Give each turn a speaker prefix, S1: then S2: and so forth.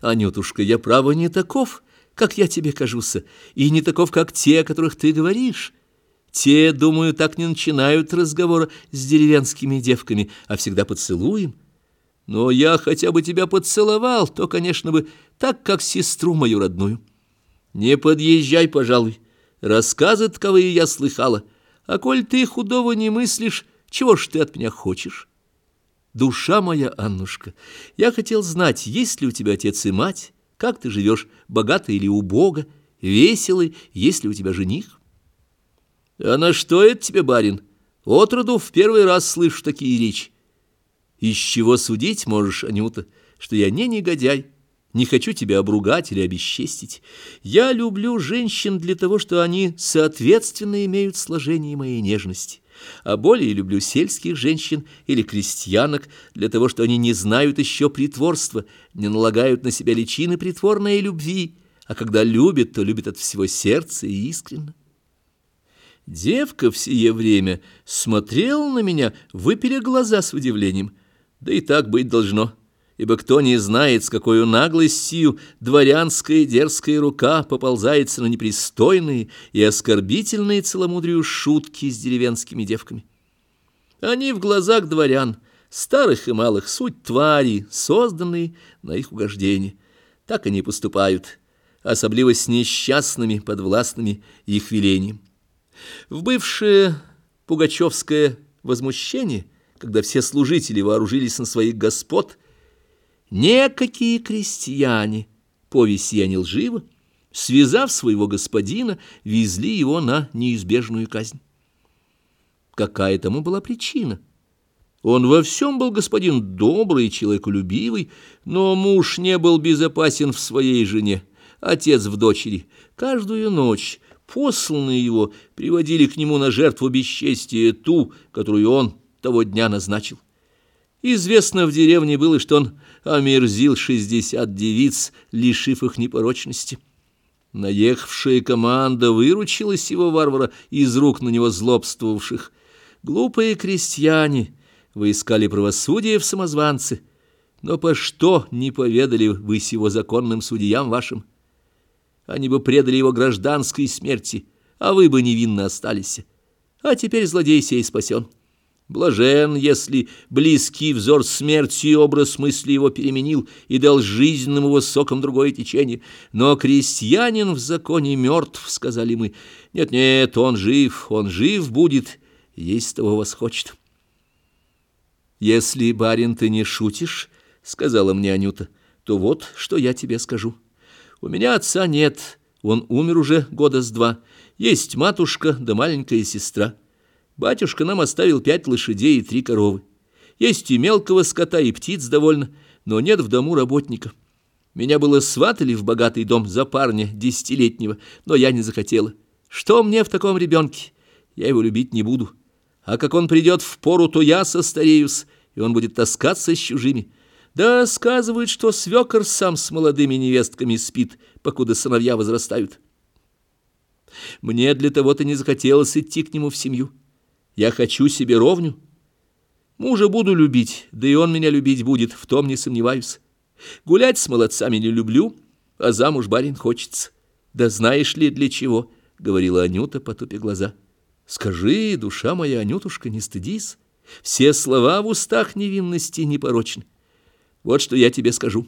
S1: Анютушка, я право не таков, как я тебе кажусь, и не таков, как те, о которых ты говоришь. Те, думаю, так не начинают разговора с деревенскими девками, а всегда поцелуем. Но я хотя бы тебя поцеловал, то, конечно бы, так, как сестру мою родную. Не подъезжай, пожалуй. Рассказы таковые я слыхала. А коль ты худого не мыслишь, чего ж ты от меня хочешь? Душа моя, Аннушка, я хотел знать, есть ли у тебя отец и мать, как ты живешь, богато или убого, веселый, есть ли у тебя жених? А на что это тебе, барин? Отроду в первый раз слышу такие речи. Из чего судить можешь, Анюта, что я не негодяй, не хочу тебя обругать или обесчестить. Я люблю женщин для того, что они соответственно имеют сложение моей нежности. А более люблю сельских женщин или крестьянок для того, что они не знают еще притворства, не налагают на себя личины притворной любви, а когда любят, то любят от всего сердца и искренно. Девка в сие время смотрела на меня, выпили глаза с удивлением. Да и так быть должно ибо кто не знает, с какой наглостью дворянская дерзкая рука поползается на непристойные и оскорбительные целомудрию шутки с деревенскими девками. Они в глазах дворян, старых и малых, суть твари, созданные на их угождение. Так они поступают, особливо с несчастными, подвластными их велением. В бывшее пугачевское возмущение, когда все служители вооружились на своих господ, Некакие крестьяне, повесть я не лжива, связав своего господина, везли его на неизбежную казнь. Какая тому была причина? Он во всем был господин добрый, человеколюбивый, но муж не был безопасен в своей жене, отец в дочери. Каждую ночь посланные его приводили к нему на жертву бесчестия ту, которую он того дня назначил. Известно в деревне было, что он омерзил шестьдесят девиц, лишив их непорочности. Наехавшая команда выручилась его варвара из рук на него злобствовавших. Глупые крестьяне, вы искали правосудие в самозванце, но по что не поведали вы сего законным судьям вашим? Они бы предали его гражданской смерти, а вы бы невинно остались. А теперь злодей сей спасен. Блажен, если близкий взор смерти и образ мысли его переменил и дал жизненным его соком другое течение. Но крестьянин в законе мертв, сказали мы. Нет-нет, он жив, он жив будет, есть того вас хочет. Если, барин, ты не шутишь, сказала мне Анюта, то вот что я тебе скажу. У меня отца нет, он умер уже года с два. Есть матушка да маленькая сестра. Батюшка нам оставил пять лошадей и три коровы. Есть и мелкого скота, и птиц довольно, но нет в дому работника. Меня было сватали в богатый дом за парня десятилетнего, но я не захотела. Что мне в таком ребенке? Я его любить не буду. А как он придет в пору, то я состареюсь, и он будет таскаться с чужими. Да сказывают, что свекор сам с молодыми невестками спит, покуда сыновья возрастают. Мне для того-то не захотелось идти к нему в семью. Я хочу себе ровню. Мужа буду любить, да и он меня любить будет, в том не сомневаюсь. Гулять с молодцами не люблю, а замуж барин хочется. Да знаешь ли, для чего? — говорила Анюта, потупя глаза. Скажи, душа моя, Анютушка, не стыдись. Все слова в устах невинности непорочны. Вот что я тебе скажу.